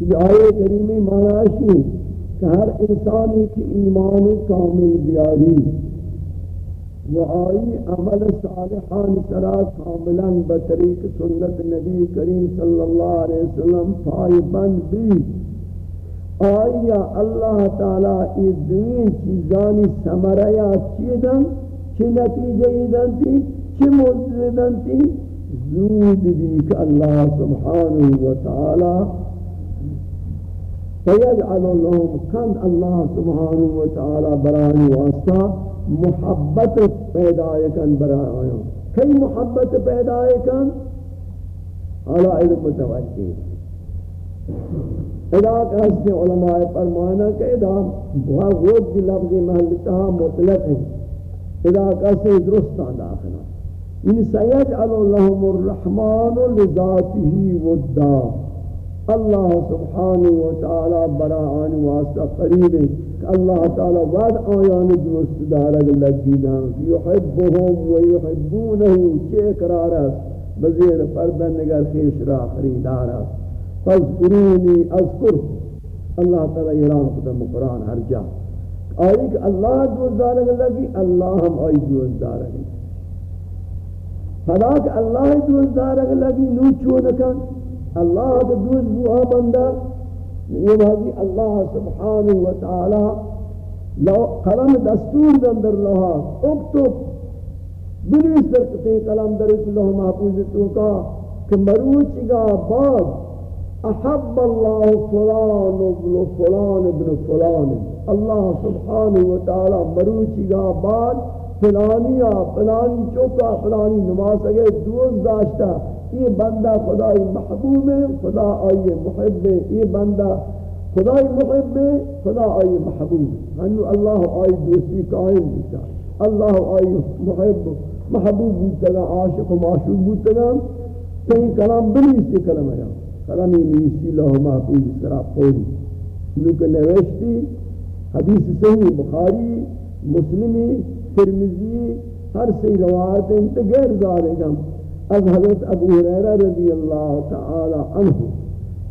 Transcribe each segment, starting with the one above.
یہ آئے کریمی معنی کہ ہر انسانی کی ایمان کامل بیاری و آئی عمل صالحان سرا کاملا بطریق سنت نبی کریم صلی اللہ علیہ وسلم پائی بند بھی۔ آئی اللہ تعالی ای دوین چیزانی سمریا چیدن، چی نتیجہ ایدن تی، چی مزدن تی؟ زود بھی کہ اللہ سبحانہ وتعالی فیجعل لهم کند اللہ سبحانہ وتعالی برانی واسطہ محبت پیدا کن برای کئی محبت پیدا کن علا علم متوجہ ادا کہتے علماء فرمانا کہ ادا بہت کی لفظی محلتہ مطلق ہے۔ ادا کہتے درستان داخلہ۔ ان سیجعل لهم الرحمن لذاته والدار اللہ سبحانہ وتعالی براءان واسطہ قریب ہے کہ اللہ تعالی بعد آیان دوست دارگ لگیدان یحبهم و یحبونه چے اقرار ہے بزیر پردن نگر خیش را خریدار ہے فذکرونی اذکر. اللہ تعالی اعلان قدم قرآن ہر جا. آئی کہ اللہ دوست دارگ لگی، اللہ ہم آئی دوست دارگ. فلا کہ اللہ دوست دارگ لگی نو چونکن اللہ کے دوز بوہا بندہ یہ بھاگی اللہ سبحانہ وتعالی لو قلم دستور دندر لہا اکتب، بلیس در کتے قلم در اس لہا محفوظ تو کا کہ مروچ گا بعد احب اللہ فلان ابن فلان ابن فلان۔ اللہ سبحانہ وتعالی مروچ گا بعد فلانی فلانی چوکا، فلانی نماز اگر دوز داشتا یہ بندہ خدای محبوب ہے، خدا آئی محب ہے۔ یہ بندہ خدای محب ہے، خدا آئی محبوب ہے۔ انو اللہ آئی دوستی قائم بتا اللہ آئی محب، محبوب بودتا گا عاشق و معشوق بودتا گا کہیں کلام بلیسی کلم ہے کلامی نیسی لہو محبوب سرا پوری انو نوشتی، حدیث صحیح بخاری، مسلمی ترمزی ہر سی روایت انت غیر دارے گا از حضرت ابو حریرہ رضی اللہ تعالی عنہ۔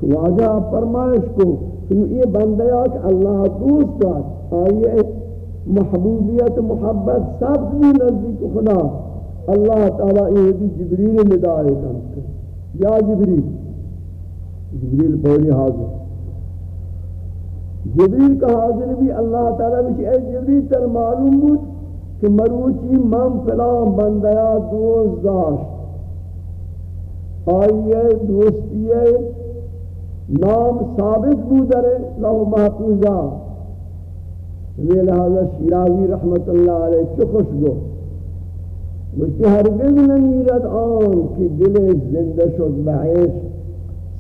واجہ فرمائش کو کہ یہ بندیا کہ اللہ دوست دار آئیے، محبوبیت، محبت سب بھی نزدیک خدا۔ اللہ تعالی یہ بھی جبریل ندائے کن یا جبریل؟ جبریل پوری حاضر۔ جبریل کا حاضر بھی اللہ تعالی بھی، اے جبریل، تر معلوم بود۔ کہ مروچی من فلان بندیا دوست داشت. آئیے دوستیے نام ثابت بودرے لو محفوظہ یہ لہذا شیرازی رحمت اللہ علیہ چو خوش گو مجھتی ہرگز نمیرد آن کہ دل زندہ شد بعیش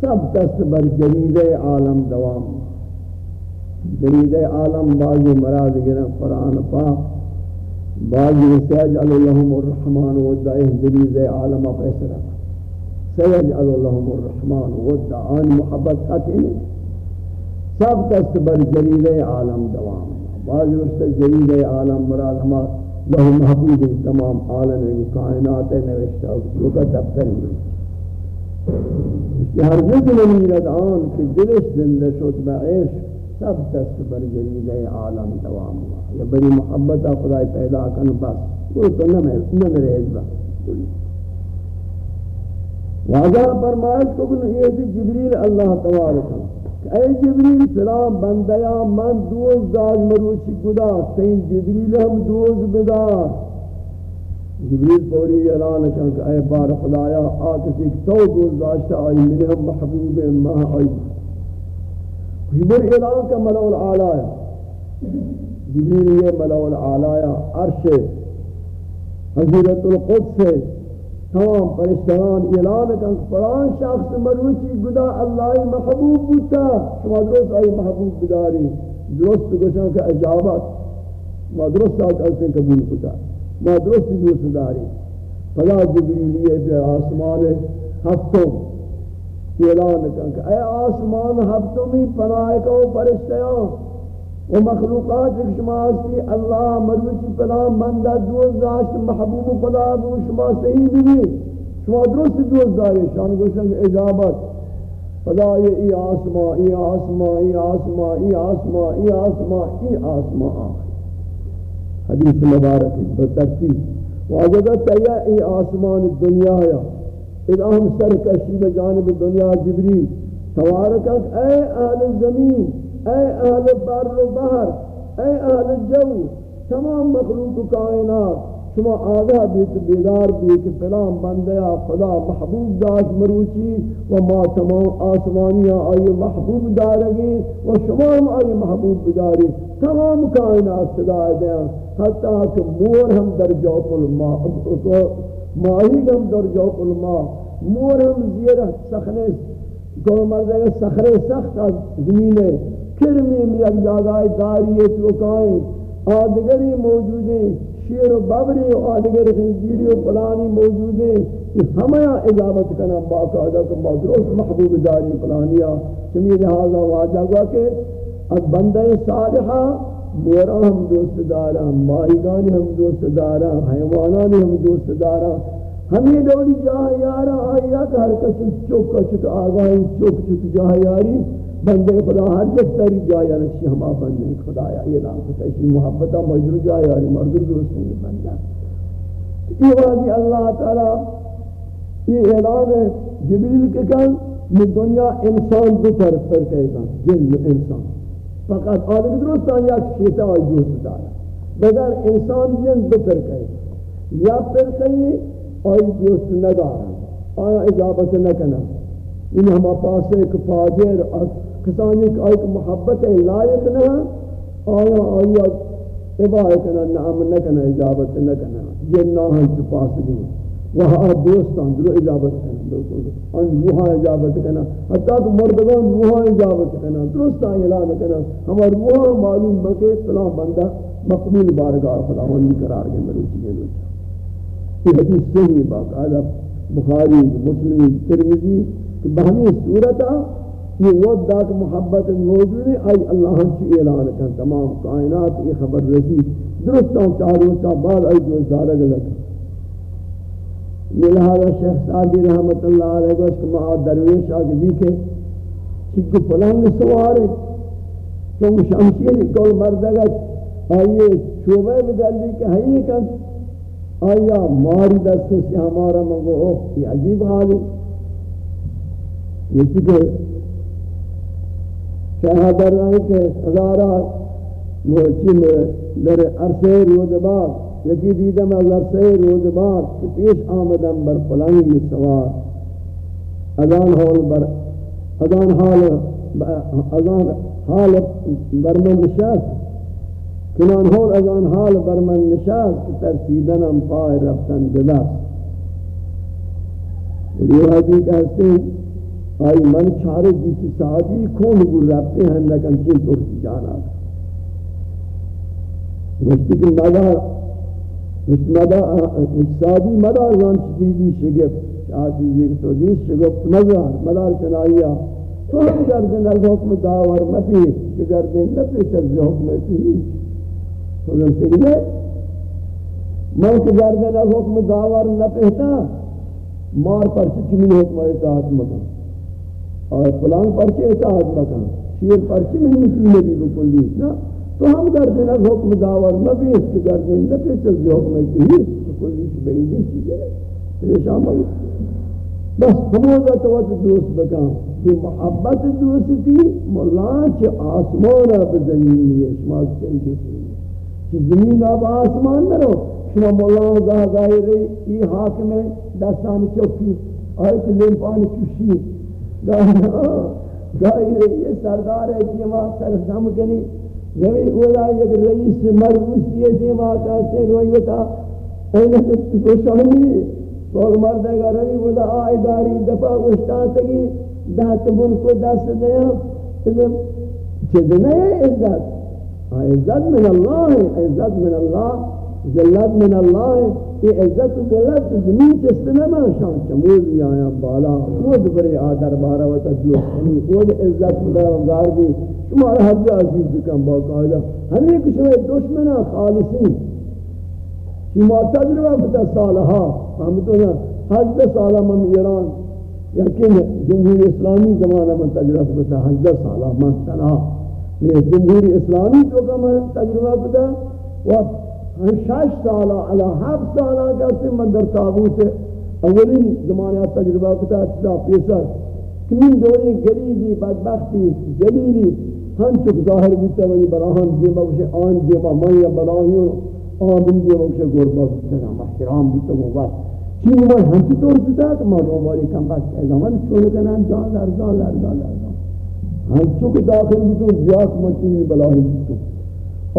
سب دست بر جرید عالم دوام. جرید عالم بعض مراد گرن قرآن پاک. بعض سیجعل لهم الرحمن و دائح جرید عالم فیسرہ سيجعل لهم الرحمن ود آن محبت قطعی سب دست بر جلیل عالم دوام. بعض وقت جلیل عالم مراد ہما له محبوب تمام عالم کائنات نوشتا لکا دفتر ہے. ہر جد نمیرد آن کہ دلش زندہ شد بعیش سب دست بر جلیل عالم دوام ہوا۔ یا بری محبت خدای پیدا کن، بس۔ وہ تو نمرے اجبا واجہ فرمائش کو کہ یہ جبریل اللہ تبارک کہ اے جبریل، سلام بندیا من دوز داج مروچی گدا تین جبریل ہم دوز بدار۔ جبریل پوری اعلان کن کہ اے بار خدایا آ کسی تو دوز داشتا آئی میرے ہم محبوب ماہ آئی۔ جبریل اعلان کا ملو العالی جبریل یہ ملو العالی عرش حضرت القدس تمام فرشتگان اعلان کن فلان شخص مروچی گدا اللہ محبوب بوتا شما درست آئی محبوب بداری، درست گوشن کا اجابت۔ ما درست آت اسے قبول کتا۔ ما درست دوست داری۔ فلا جبریلیے پہ آسمان ہفتوں اعلان کن کہ اے آسمان ہفتوں پناہ کو فرشتگان و مخلوقات ایک شما ہستی اللہ مروچی پلا مندہ دوز داشت محبوب پلا دو شما صحیح بھی شما درست دوز داری شان گوشن اجابت خدا یہ ای آسمان ای آسمان ای آسمان ای آسمان ای آسمان ای آسمان حدیث مبارک بترتیب واجب تیا ای آسمان دنیا یا اذا ہم سر کشی بجانب دنیا جبریل. توارکت اے اہل زمین، اے اہل بر و بحر، اے اہل جو، تمام مخلوق کائنات، شما آگاہ بیت بیدار بیت فلان بندیا خدا محبوب داشت مروچی و ما تمام آسمانیاں آئی محبوب دارگی و شما ہم آئی محبوب بداری. تمام کائنات صدا دیا حتیٰ کہ مور ہم در جوف الماء ماہی ہم در جوف الماء مور ہم زیر سخنے کو مردے سخرے سخت زمینے کرمیم یک جاگائی داری تو کائیں آدگری موجود ہیں شیر و ببری و آدگر خنزیری و پلانی موجود ہیں یہ ہمیں اجابت کرنا باقاعدہ کہ درست محبوب داری پلانیا چمی لہذا واجہ گوا کہ از بندہ صالحہ مورا ہم دوست دارا ماہیگانی ہم دوست دارا حیوانانی ہم دوست دارا۔ ہمیں دولی جاہ یارا آئیا کہ ہر کسی چوکا چھت آگاہی چوک چھت جاہ یاری۔ بندے خدا، ہر جس تری جایا رشی ہما بندے خدا یا یہ نام کتا اسی محبتہ مجر جایا رہی مردر درست نہیں بندہ۔ یہ واضح اللہ تعالی، یہ اعلان ہے، جبریل کے کن، میں دنیا انسان دو طرف پر کہے گا جن انسان۔ فقط آدم درست آن یک شیطہ آئی دوست دارا بگر انسان جن دو پر کہے یا پر کہے آئی دوست ندارا آیا اجابت نکنا ان ہما پاس ایک فاجر کسانی کہ ایک محبت لائق نہ آیا آیا عبایت نہ نعم نہ کنا اجابت نہ کنا جناہاں چپاس دی وہاں دوستان درو اجابت کنا ان روحاں اجابت کنا حتیٰ کہ مردگان روحاں اجابت کنا درستان اعلان کنا ہمار روحاں معلوم بکے فلاں بندہ مقبول بارگاہ خداوندی قرار کے مروچی ہے۔ یہ حدیث صحیح باقاعدہ بخاری، مسلم، ترمذی کہ بہمی صورتہ یہ وقت داک محبت موجود ہے، آئی اللہ کی اعلان کن تمام کائنات یہ خبر رسی۔ درست چاروں تا بعد آئی جو زارگ لکا لہذا شیخ سعدی رحمت اللہ علیہ کو اس کو مہا درویش آگے دیکھے چکو پلنگ سوارے چون شمشیر کول مردگت آئیے شعبہ بدلی کہ ہاں ہے کن؟ آیا ماری دست سے ہمارا مگو ہو یہ عجیب حال ہے۔ یہ چکے شاہ در رہے کہ ہزارہ موچی میں در عرصے روز بعد یکی دیدم از عرصے روز بعد کہ پیش آمدم بر پلنگی سوار. ازان حال بر ازان حال ازان حال بر من نشست. کنان حال ازان حال بر من نشست کہ ترسیدنم پای رفتن ببست اور یہ حدیث کہتے ہیں آئی من چارے جیسی سادی کون گر رفتے ہیں لیکن چین طور کی جانا مجھتی کہ نظر مدار مجھتی مدار زان چیزی شگف چاہ چیزی تو دیس شگفت مدار مدار چنائیا تو ہم گردن از حکم داور مپی کہ گردن نپی چیز حکم تی تو دن سکنے من کہ گردن از حکم داور نپیتا مار پر چکمی حکم اطاعت مکن اور فلان پرچے اطاعت مکان شیر پرچے میں نسی نبی بکلی نا تو ہم کرتے ہیں حکم داور نبی اس کے کرتے ہیں نبی چل جو حکم شیر بکلی سے بعیدی چیزیں پریشان بگی بس ہموزا توت دوست بکان کہ محبت دوستی ملان چے آسمان اب زمین لیے شما کہیں گے چے زمین اب آسمان نہ رو، شما ملان گاہ گاہی رہی یہ حاکم دستان چوکی، آئے کہ لیمپان چوشی۔ گاہی یہ سردار ہے کہ وہاں سر سم کنی۔ روی اولا یک رئیس مرموسی ہے کہ وہاں کہتے ہیں وہی بتا اینہ سے خوشانی کول مرد ہے روی اولا آئی داری دفع اشتا تگی دہت بن کو دست دیا. چیز نہیں عزت. عزت من اللہ ہے عزت من اللہ ذلت من اللہ ہے یہ عزت و ذلت زمین چست نہ شان چمول بھی آیا بالا. خود بڑے آدر بارا و تدلو خود عزت مدار بھی شمار حد عزیز بکن باقاعدہ ہمیں کچھ میں دشمنہ خالصی شما تجربہ کتا سالہا ہم تو نا حج سالہ من ایران یقین جمہوری اسلامی زمانہ میں تجربہ بتا ہجدہ سالہ من تنہا میں جمہوری اسلامی تو کا میں تجربہ بتا و شش سالہ علا حب سالہ کہتے من در تابوت اولین زمانہ تجربہ بتا اتنا پیسر کمین دوری گریبی بدبختی دلیلی ہم چک ظاہر بودتا وی براہم جیما وشے آن جیما من یا براہیوں آمین جیما وشے گربا بودتا ما حرام بودتا گو وقت. چی اومد؟ همچی طور بودتا که ما روماری کم بس ازامن چونه کنن؟ جان لرزان لرزان لرزان هم چک داخل بودتا بیاس ما چیزی براہی بودتا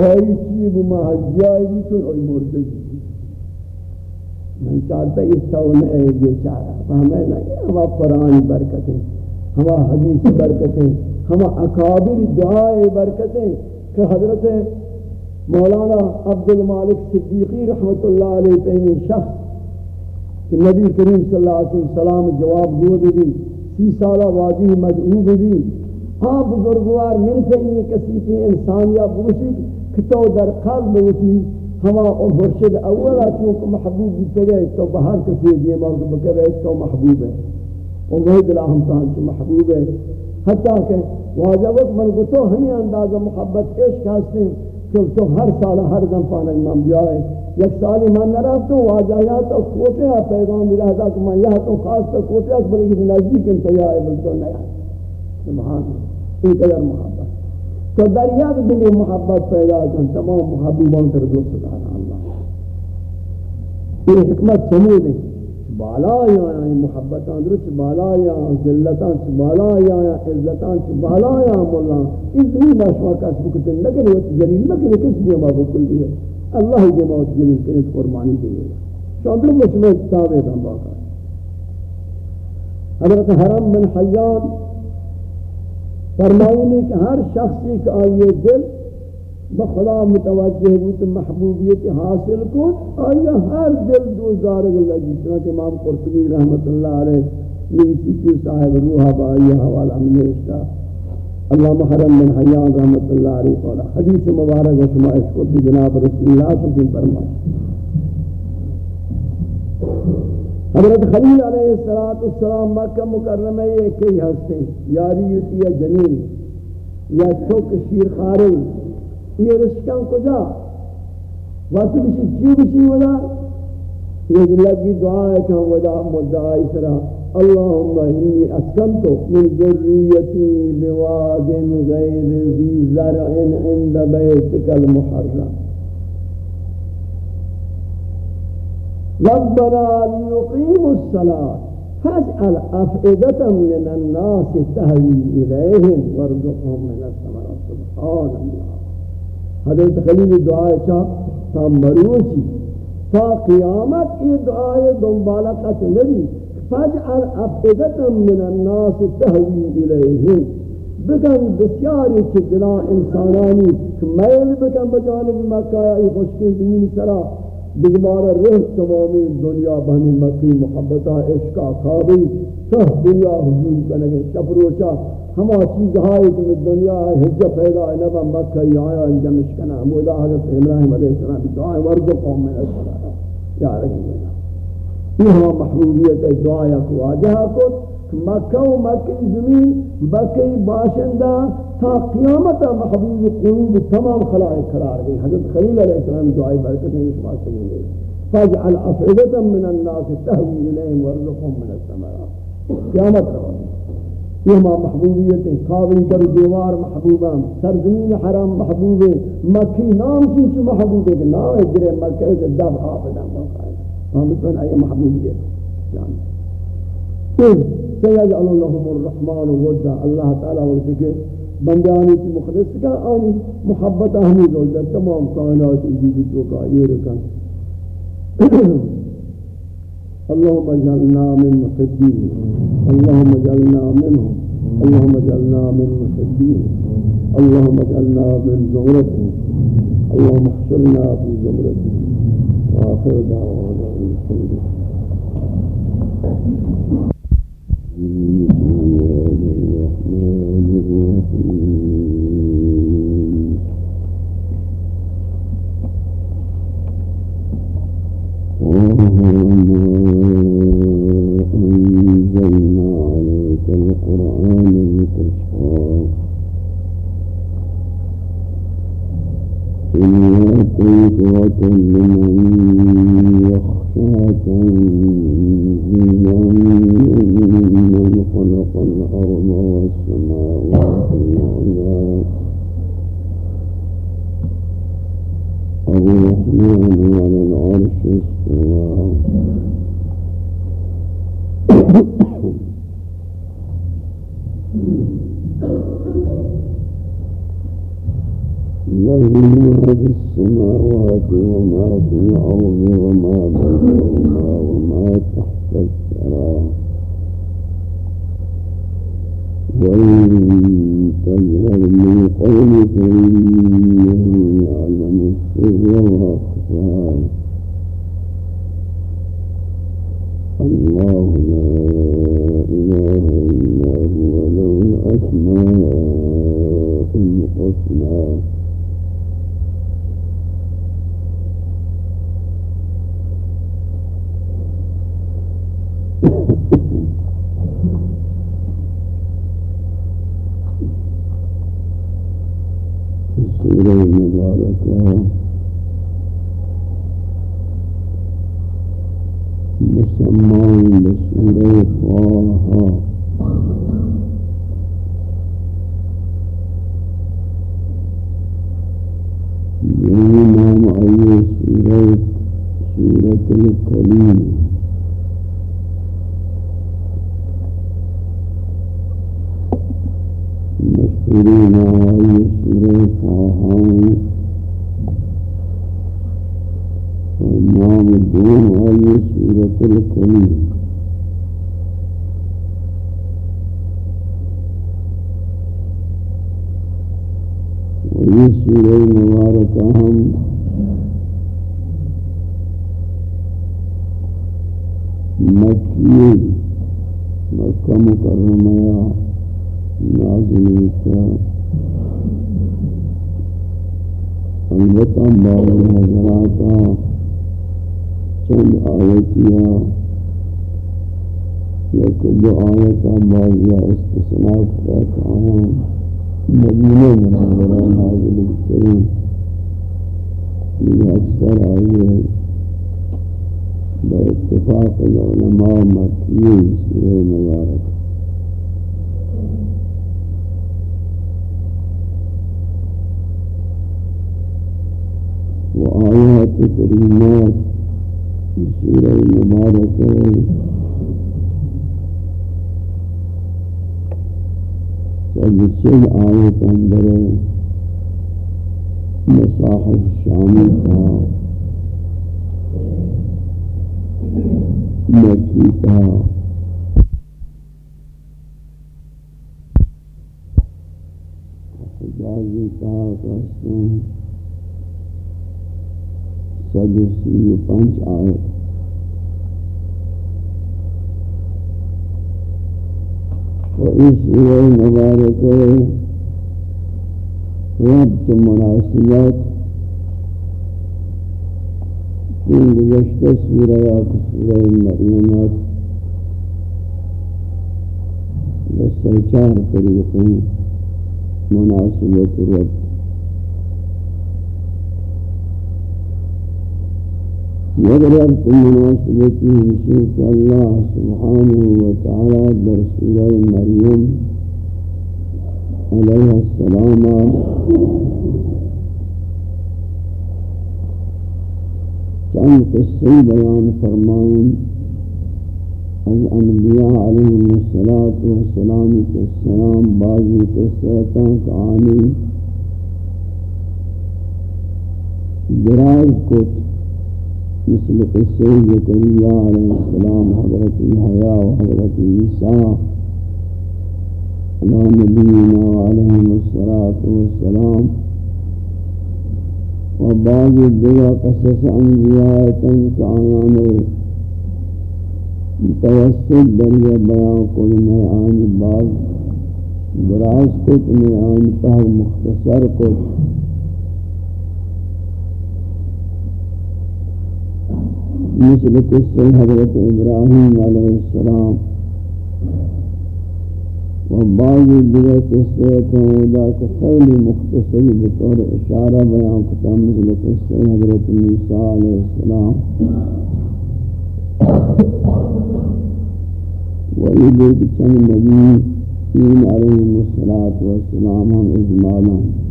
آئی چی بو ما حجیائی بودتا آئی مرده من چارتا اس تاونه ایجی چارا فهمه نگه اما قرآن برکت. ہے ہوا حدیث برکتیں ہم اکابر دعائے برکتیں کہ حضرت مولانا عبد المالک صدیقی رحمت اللہ علیہ پہنے شخص کہ نبی کریم صلی اللہ علیہ وسلم جواب دو بھی سی سالہ واضح مدعو بھی ہاں بزرگوار من پہنے کسی کی انسان یا بوشی کہ تو در قلب ہوتی ہما مرشد اولا چونکہ محبوب بیتے گئے تو بہر کسی دیما بکر ہے تو محبوب ہے۔ اور وہی دلہ ہم تاہم محبوب ہے۔ حتیٰ کہ واجبت من کو تو ہمیں اندازہ محبت عشق ہستے کہ تو ہر سال ہر دم پانا امام جائے یک سالی من نرفت تو واجہ یا تو کوتے ہیں، پیغام بھی رہتا کہ میں یہاں تو خاص تو کوتے ہیں، بلکہ کسی نزدیک ان تو یا بل تو نیا۔ سبحان این قدر محبت۔ تو دریا کے دلی محبت پیدا کن تمام محبوبان کر دو خدا اللہ۔ یہ حکمت سمود ہے۔ بالا یا محبتان درست بالا یا ذلتان چ بالا یا عزتان چ بالا یا مولا اس نہیں نشوا کا سبکت لیکن وہ ذلیل نہ کہ کس دیا ما بکل دی اللہ دے ما ذلیل کرے قربانی دے گا شاندر مجھ میں تابع تھا باقا حضرت حرم بن حیان فرمائنے کہ ہر شخصی کا آئیے دل بخدا متوجہ بود، محبوبیت حاصل کو آیا ہر دل دو زارگ لگی؟ چنانچہ امام قرطبی رحمت اللہ علیہ نیسی کی صاحب روحہ با آیا حوالہ من نوشتا، اللہ محرم من حیان رحمت اللہ علیہ قولا حدیث مبارک و شما اشکت جناب رسول اللہ صلی اللہ علیہ وسلم فرمائے. حضرت خلیل علیہ السلام مکہ مکرمہ یہ کئی ہستے، یاری یوتی یا جنین یا چوک شیر خارے یہ رشکان کجا؟ وقت بشی چی بشی ودا یہ لگی دعا ہے کہ ہم ودا مدعائی سرا. اللہم انی اسکنتو من ذریتی بواد غیر ذی زرع عند بیتک المحرم. ربنا ليقيم الصلاة. فاسأل أفئدة من الناس تهوي إليهم وارزقهم من الثمرات. سبحان الله. حضرت خلیل دعا چا، تا مروچی تا قیامت ای دعائے دنبالکت نبی، فجعل افئدتا من الناس تہوی الیہم۔ بکن بسیاری چی دلا انسانانی میل بکن بجانب مکہ یا ای خوشکل دین سرا۔ بگمار روح تمامی دنیا بہنی مکی محبتہ عشقہ خوابی سہ دنیا حضور کنگے شپروچا ہما چیز ہائی تو دنیا حجہ پیدا ہے نبا مکہ ہی آیا انجمش کنا مولا حضرت ابراہیم علیہ السلام دعائیں ورد قوم من السلام یا رجل اللہ۔ یہ ہما محبوبیت دعایا کو آجہا کو مکہ و مکہ زمین بکی باشندہ تا قیامت محبوب قلوب تمام خلائق قرار گئی حضرت خلیل علیہ السلام دعائی برکت ہیں اس بات سے گئی فاجعل افعدتا من الناس تہوی الیہم ورزقهم من السمرات قیامت روائی یہ ما محبوبیت ہیں، قابل در دیوار محبوبہ سرزمین حرام محبوب مکی نام چین چو محبوب ہے کہ نام ہے، گرے مکہ ہے دب حافظہ موقع ہے۔ ہم اس میں محبوبیت۔ جان۔ سیجعل اللہم الرحمن وزا اللہ تعالیٰ وقت کے بندیانی کی مخلص کا آنی محبت احمد در تمام کائنات ایدی تو کا یہ رکھا اللهم اجعلنا من محبين. اللهم اجعلنا منهم. اللهم اجعلنا من محبين. اللهم اجعلنا من زمرتهم. اللهم احشرنا في زمرتهم. واخر دعوانا الحمد لله. إلا تذكرة لمن الرحمن العرش استوى له ما في السماوات وما في الأرض وما بينهما وما تحت الثرى وإن تجهر من قولك إنه يعلم السر والسلام الله لا إله إلا هو له الأسماء الحسنى. سورة مباركة بعض حضراتا چند آیتیا یک دو آیتا بعضی استثناء کرتا آن مدینہ منورہ نازل کریں یہ اکثر آئی ہے باتفاق العلماء مکیز سورہ مبارک کریمہ سورہ مبارک سجسل آیت اندر مساحب شامی کا مکی کا حجازی کا قسم اس لیے مبارکہ ربط مناسبات۔ تین گزشتہ سورہ یاک سورہ مریمات بس چار طریقوں مناسبت ربط۔ وضربتم مناسبته شيخ الله سبحانه وتعالى برسول مريم عليه السلام. كان قصة بيان فرمائن. الأنبياء عليهم الصلاة والسلام والسلام بعض قصة كعاني دراز كتب مثل قصہ زکریا علیہ السلام حضرت یحییٰ و حضرت على نبينا وعليهم الصلاة والسلام. وبعض الدواء قصص أنبياء تنك آيان متوسط درجة بيان كل ميعان بعض. دراس ميعان فهر مختصر كت مثل قصة حضرت إبراهيم عليه السلام. وبعض دیگر قصے تو دا خیلی مختصر بطور اشارہ بیان کتا مثل قصے حضرت موسیٰ علیہ السلام. وإذ كان النبي علیہ السلام والسلام اجمالا.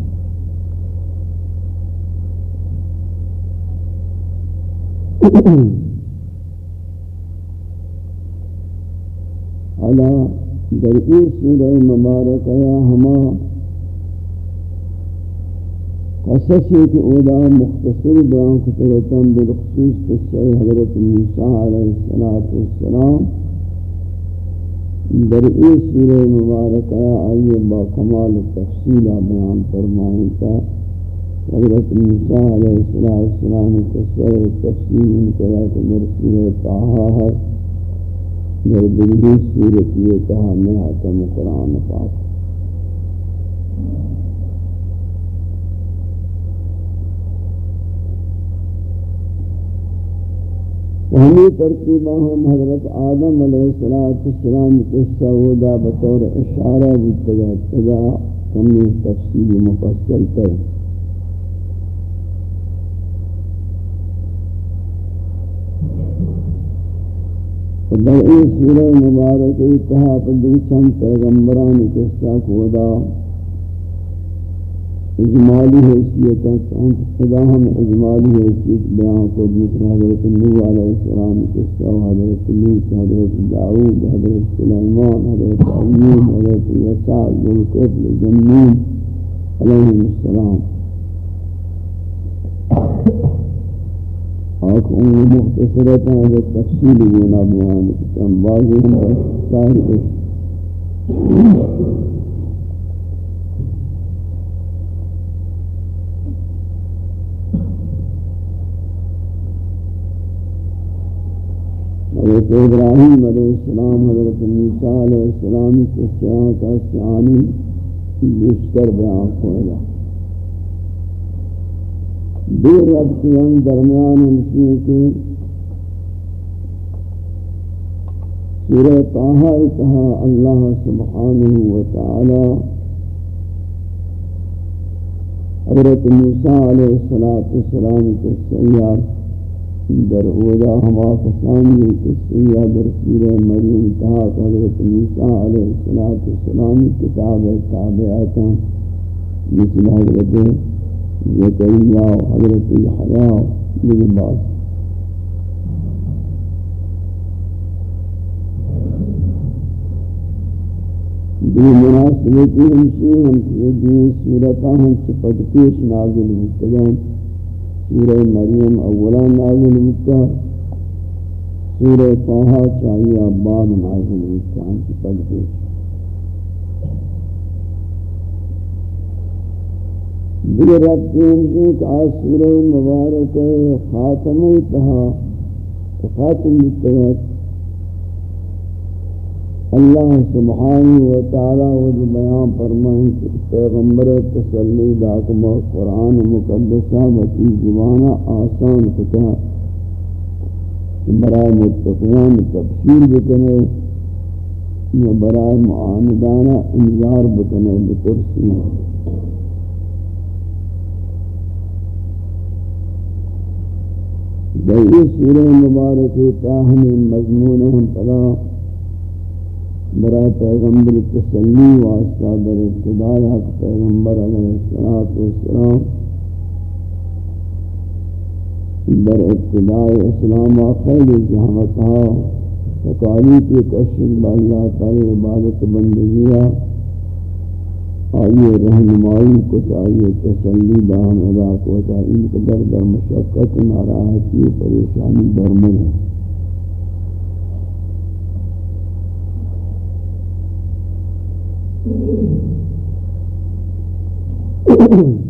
حالا در این سورہ مبارک یا ہما قصصی کی اودا مختصر بیان کترتاں بالخصوص قصہ حضرت موسیٰ علیہ السلام در این سورہ مبارک یا آئیے با کمال تفصیل بیان فرمائیں تا حضرت موسیٰ علیہ السلام قصہ تفصیل ان کے لیے مرسول تاہا ہے۔ در دلی صورت یہ کہا میں حکم قرآن پاک۔ ہمیں ترتیبہ ہم حضرت آدم علیہ السلام کے سعودہ بطور اشارہ بتگا تگا ہمیں تفصیل مفصل کریں۔ در این سورہ مبارک اتحا پر چند پیغمبران قصہ کو دا اجمالی حیثیت خدا ہم اجمالی حیثیت بیان کو دوسرا حضرت نوح علیہ السلام قصہ حضرت لوط حضرت داؤد حضرت سلیمان حضرت ایوب حضرت یسع ذوالکفل جنین علیہ السلام. آنکھ ان مختصرت ہیں جو تفصیل گونا بیان کتن بعضی ہم ساری کچھ حضرت ابراہیم علیہ السلام، حضرت موسیٰ علیہ السلام کے سیاہ کا سیانی بیشتر بیان کو دیر ربطیان درمیان ہمشی کے سورہ طاہا اتہا اللہ سبحانہ وتعالی حضرت موسیٰ علیہ السلام کے سیار در اودا ہما فسانی کے سیار در سورہ مریم اتہا حضرت موسیٰ علیہ السلام کتاب تابعاتا مثل حضرت زكريا وحضرت الحياة من بعض دی مناسبتی ہمشی ہم یہ دی صورتاں ہم صفت پیش نازل مستگان سورہ مریم اولا نازل مستگان سورہ طاہا چاہیے بعد نازل مستگان صفت پیش دیگر ربطین ایک آسور مبارک ہے خاتم تہا خاتم بتغت اللہ سبحانہ وتعالی و بیان فرمائیں کہ پیغمبر تسلی داکم قرآن مقدسہ وکی زبانہ آسان کتا برای متقیان تفسیر بکنے، یا برای معاندانہ انذار بکنے بترسی۔ بھئی سورہ مبارک تاہم مضمون ہم پلا برای پیغمبر تسلی واسطہ در ابتدائی حق پیغمبر علیہ السلام در ابتدائی اسلام آخر جہمتها تقالیت کشن با اللہ تعالی عبادت بندگیہ آئیے رہنمائی کو چاہیے، تسلی بہم ادا کو چاہیے ان کو در در مشقت، ناراحتی، پریشانی برمن ہے Mm-hmm.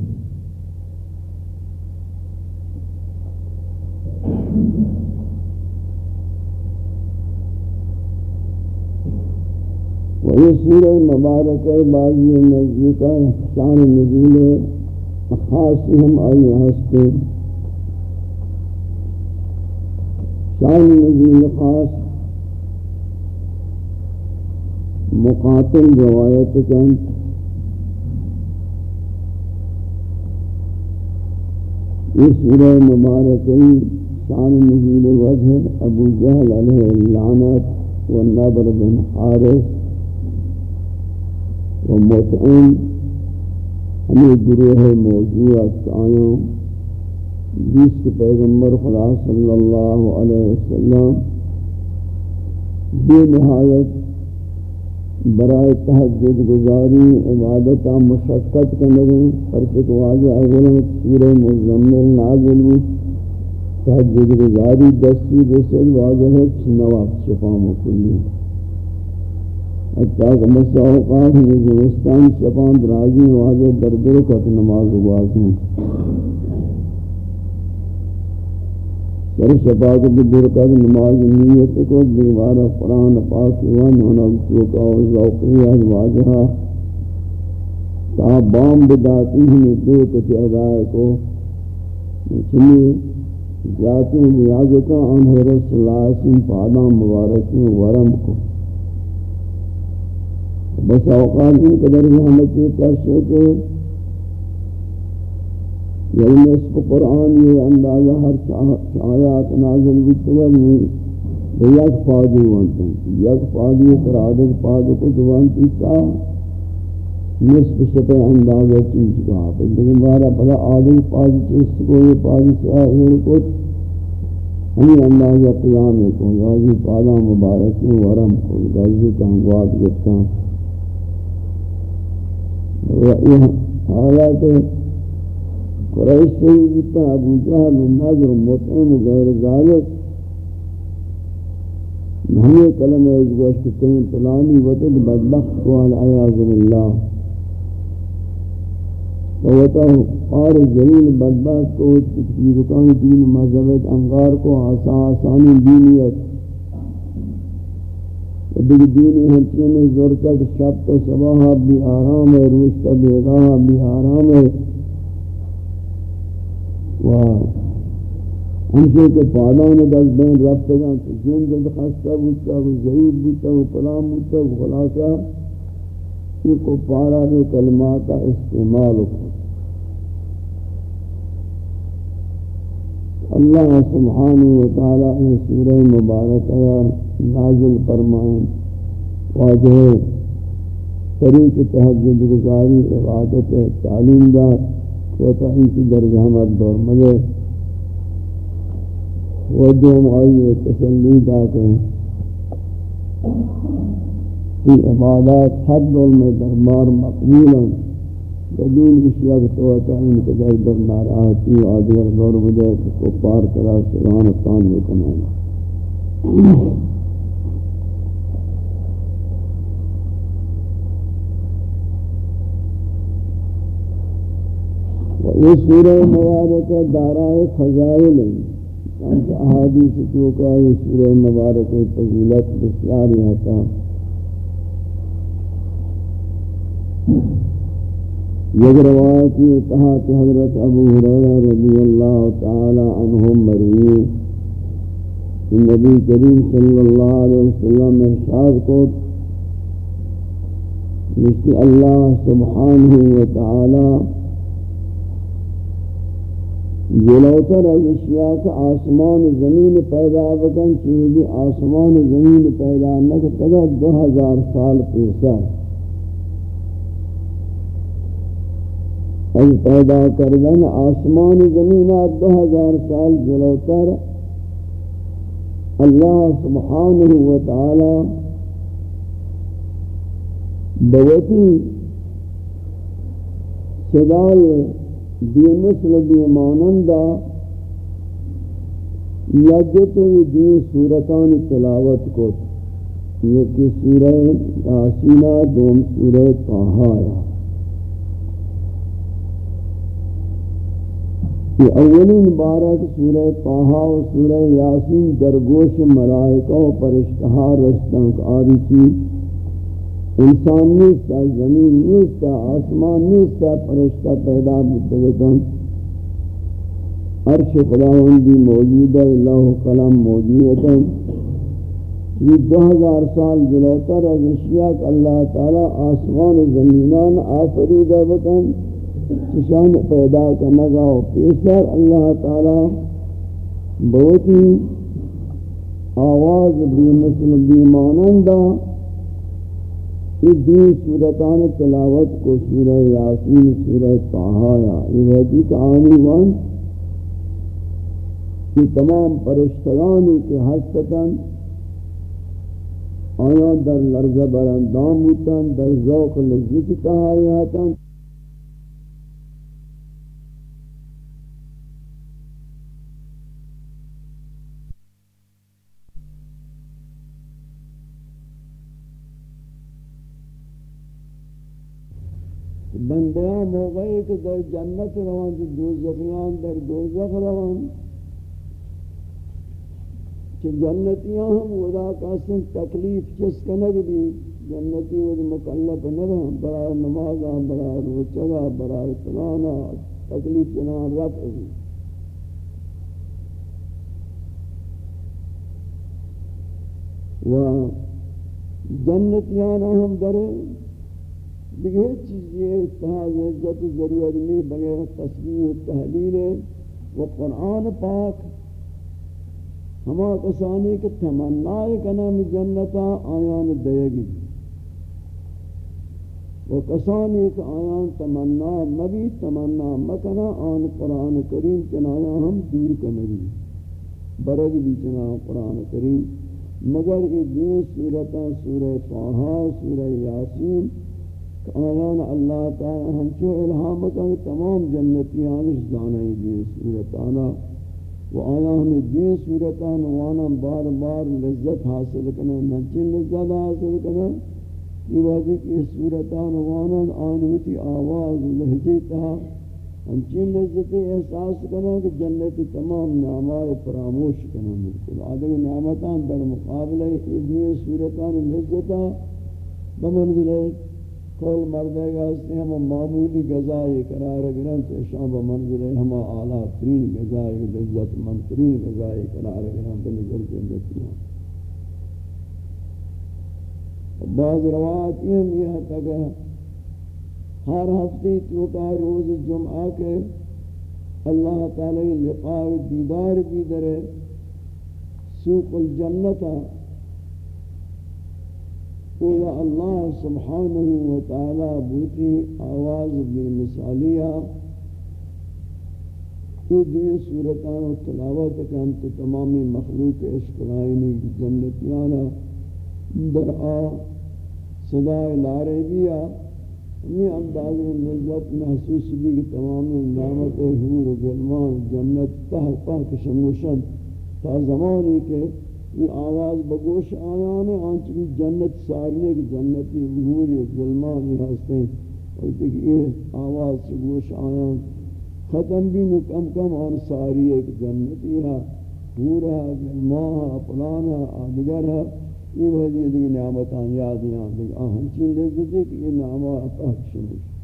یہ سورہ مبارک بعضی نزدیک شان نزول خاص ہم آئی ہستے۔ شان نزول خاص مقاتل روایت کن اس سورہ مبارکی شان نزول وجہ ابو جہل علیہ اللعنت والنبر بن حارث ومتعین ہمیں گروہ موضوع آیوں جس کے پیغمبر خدا صلی اللہ علیہ وسلم بے نہایت برائے تحجد گزاری عبادت مشقت کا نظر پر واضح اول سورہ مزمل نازل بھی تحجد گزاری دستی رسل واضح ہے نواف شفا مکلی۔ حتیٰ کہ مساوقات نزوستان شفا درازی واضح دردر کت نماز واضح سر شفاعت کی برکت نماز نیت کو دیوارہ قرآن پاک ون ہونا چوکا و ذوقی ازواجہ تا بام بداتی ہی دو کتی ادائے کو چلی جاتی نیاز کا ان حضرت صلی اللہ علیہ وسلم پادا مبارک ورم کو بس اوقات کی قدر محمد کی ترشے کے یعنی اس کو قرآن یہ اندازہ ہر آیات نازل بتول نہیں یک فادی وانتا یک فادی پر عادت فادی کو دوانتی تا نصف شپے اندازہ چیز کا پر لیکن بارا بلا عادت فادی چیز کو یہ فادی سے آئیر کو ہمیں اندازہ قیام کو غازی فادا مبارک ورم کو غازی کا انگوات گفتا یہ حالات قریش سے ہی جتا ابو جہل نظر مطعم غیر ذالک ہمیں کلمہ ایک گوشت کہیں پلانی وطد بدبخت کو العیاض باللہ ووتا قار جلیل بدبخت کو تکتی رکان دین مذہبت انگار کو آسا آسانی دینیت دیکھ دینی ہنچین زورتک شب تو صباح بھی آرام ہے روز کا بیگاہ بھی آرام ہے۔ و ہمشے کے پادان دس بین رفت گا تو جن جلد خستہ بودتا و ضعیب بودتا و پلام بودتا و خلاصہ۔ یہ کو پارا کے کلمات کا استعمال کو اللہ سبحانہ وتعالی نے سورہ مبارکہ نازل فرمائیں واجہ طریق تحجد گزاری، عبادت تعلیم دار و تا انچی درجہ ہمار دور مجھے و دوم آئیے تسلی داتے ہیں کی عبادات حد میں دربار مقبولا بدون اشیاء توتا ان کے در در ناراحتی و آدھگر دور بدے کو پار کرا سران تان میں کمانا و یہ سورہ مبارکہ دارائے خزائل ہیں احادیث تو کا یہ سورہ مبارک فضیلت بسیار ہوتا یہ روایت یہ کہا کہ حضرت ابو ہریرہ رضی اللہ تعالی عنہ مروی نبی کریم صلی اللہ علیہ وسلم ارشاد کو کہ اللہ سبحانہ و تعالی جلوتر از اشیاء کا آسمان زمین پیدا بکن، چیزی آسمان زمین پیدا نکت دو ہزار سال پیسا از پیدا کردن آسمان زمین دو ہزار سال جلوتر، اللہ سبحانہ وتعالی بوتی صدای بی مثل بی مانندا یجت دی سورتان تلاوت کو یہ کی سورہ یاسینہ دوم سورہ طہا ہے یہ اولین بارک سورہ طہا و سورہ یاسین درگوش ملائکہ و پرشتہار رستان آری کی انسان نیستا زمین نیستا آسمان نیستا پرشتہ پیدا بودتا عرش خداوندی موجود ہے، اللہ قلم موجود ہے۔ یہ دو ہزار سال جلوتر از اشیاء اللہ تعالی آسمان زمینان آفریدہ بکن۔ چشان پیدا کرنگا و پیسر اللہ تعالی بہت ہی آواز بھی مثل بھی مانندہ یہ دین صورتان تلاوت کو سورہ یاسین، سورہ طاہایا یہ حدیث آنی وان کہ تمام پرشتگانی کے حسطتاً آیا در لرزہ برندام ہوتاً در ذوق لذت تہایاتاً موقعی کہ در جنت روان، در دوزخیان، در دوزخ روان. کہ جنتیاں ہم ودا کاسن تکلیف کس کنگ بھی جنتی ود مکلف نہ ہم برائے نماز برائے روچگا برائے فلانا تکلیف جنان رفع بھی و جنتیاں ہم درے دیگر چیز یہ اتحاد عزت ضرورت نہیں، بغیر تصویر، تحلیل و قرآن پاک ہما کسانی کے تمنائے کنام جنتا آیان دیگی و کسانی کے آیان تمنا مبی تمنا مکنا، آن قرآن کریم چنایا ہم دور کنگی برگ بھی چنا قرآن کریم۔ مگر یہ دین سورتاں سورہ طاہا سورہ یاسین آیان اللہ تعالی ہم چو الہام کریں تمام جنتیان اس دانائی دین صورتانا و آیا ہمیں دین صورتان وانا بار بار لذت حاصل کریں نچن لذت حاصل کریں یہ وجہ کہ اس صورتان وانا آنوتی آواز لہجی تہا ہم چین لذت احساس کریں کہ جنت تمام نعمائے فراموش کریں بالکل۔ آدھے نعمتان در مقابلہ ادنی صورتان لذتا بمنزلہ کل مردے گا اس نے ہم معمولی غذائی قرار گرن تو شام منزل ہم اعلیٰ ترین غذائی لذت من ترین غذائی قرار گرن بنظر جنتی ہیں بعض روایت یہ بھی ہے کہ ہر ہفتے تو کا روز جمعہ کے اللہ تعالی لقاء دیدار بھی درے، سوق الجنتہ اولا اللہ سبحانہ وتعالی بوتی آواز بے مثالیہ تو دیئے صورتان و تلاوت کام تو تمامی مخلوق عشق لائنی جنتیانا در آ صدای لارے بیا یہ انداز نزت محسوس بھی کہ تمامی نعمت حور و ظلمان جنت تہ پاک کشموشن تا زمانی کے یہ آواز بگوش آیانے آنچ بھی جنت سارنے کی جنتی ظہوری ظلمانی ہستے اور دیکھ، یہ آواز سے گوش آیان۔ ختم بھی نکم کم آن ساری ایک جنتی ہے۔ پورا ظلمان پلانا آدگر ہے یہ وجہ دیکھ نعمتان یاد یاد دیکھ آہم چین لذت ہے کہ یہ نعمت اچھا پاک شمش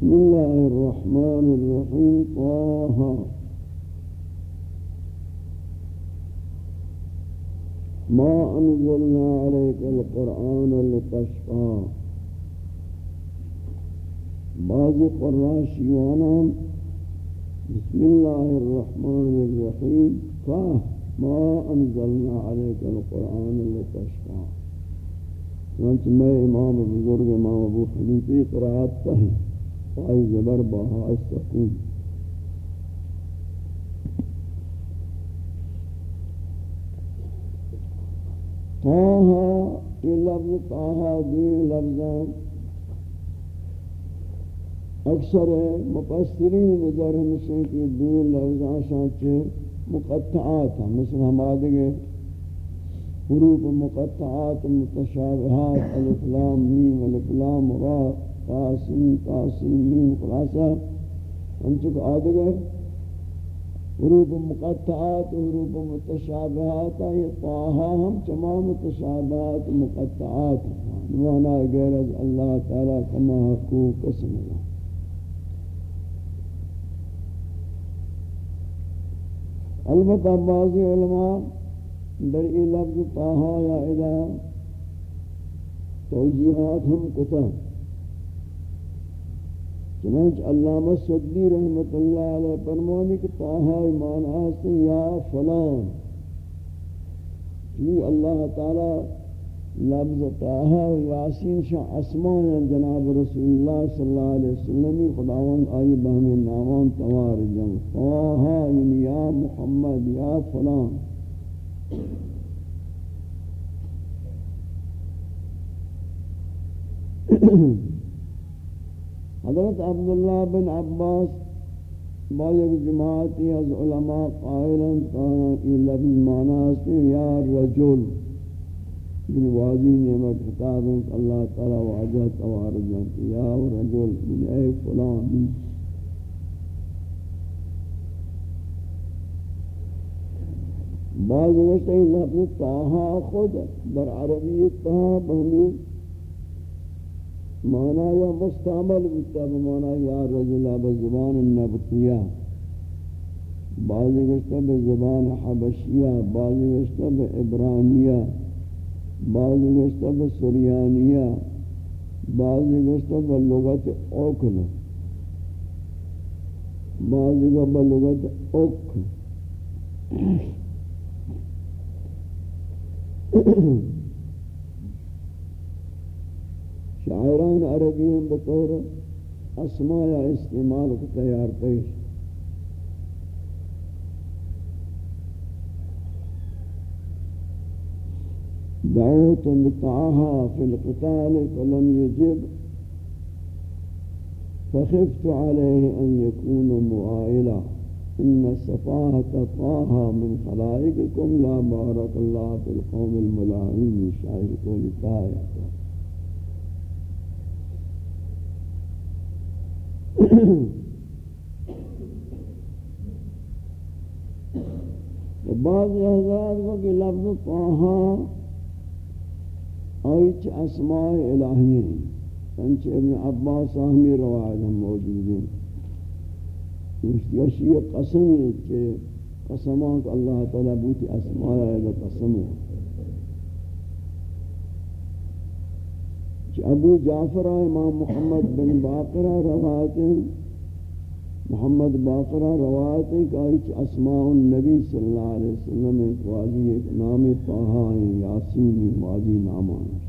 بسم الله الرحمن الرحيم طه. ما أنزلنا عليك القرآن لتشقى. بعض قراشيوانا بسم الله الرحمن الرحيم طه. ما أنزلنا عليك القرآن لتشقى. وانت میں إمام بزرگ إمام ابو حنیفی قرآت صحیح. فائی زبر باہا السکون طاہا یہ لفظ طاہا دو لفظان اکثر مپسرین نظر ہمشن کی دو لفظان شانچے مقطعات ہیں مثل ہم آدھگے حروف مقطعات متشابہات الف لام، میم، الف لام، را. قاسم قاسمین خلاصہ، ہم چکہ آدھگر حروف مقطعات، حروف متشابہات، یہ طاہا ہم چما متشابہات، مقطعات وانا غیر از اللہ تعالی کما حقوق قسم اللہ البتہ بعضی علماء در ای لفظ طاہا یا الہ توجیحات ہم کتا چنانچہ علامہ صدی رحمت اللہ علیہ فرمانی کہ طاہا ایمان آستے یا فلان یہ اللہ تعالی لفظ طاہا و یاسین شاہ اسمان جناب رسول اللہ صلی اللہ علیہ وسلم، خداوند آئی بہمی نامان توار جنگ طاہا یعنی یا محمد، یا فلان Mm-hmm. حضرت عبداللہ بن عباس باید جماعتی از علماء قائلا کہ لفظ معنی سے یا رجل، بن واضی نعمت خطاب اللہ تعالی واجہ توارد یا رجل، بن اے فلان. بعض وقت لفظ تاہا خود در عربیت تاہا بہمی مانا یا مستعمل بتا بمانا یا رجل بزبان النبتیہ بعض وقت بزبان حبشیہ بعض وقت بعبرانیہ بعض وقت بسریانیہ بعض وقت بلغت اوکل بعض وقت بلغت اوک. شاعران عربی ہیں بطور أسماء یا استعمال کو تیار پیش دعوت بطعها في القتال فلم يجب فخفت عليه أن يكون معائلا إن صفاحة طاها من خلائقكم لا بارك الله في القوم الملاعين شاعر قول طاها بعض حضرات کو کہ لفظ طاہا آئیچ اسماء الہی ہیں۔ سنچ ابن عباس آہمی روایت ہم موجود ہیں۔ یشی قسم ہے کہ قسمان کہ اللہ تعالی بوتی اسماء ہے، قسم ہے۔ ابو جعفر امام محمد بن باقرہ روایت محمد باقرہ روایت کہ اسماء النبی صلی اللہ علیہ وسلم ایک واضح، ایک نام طاہا یاسین واضح نامان ہے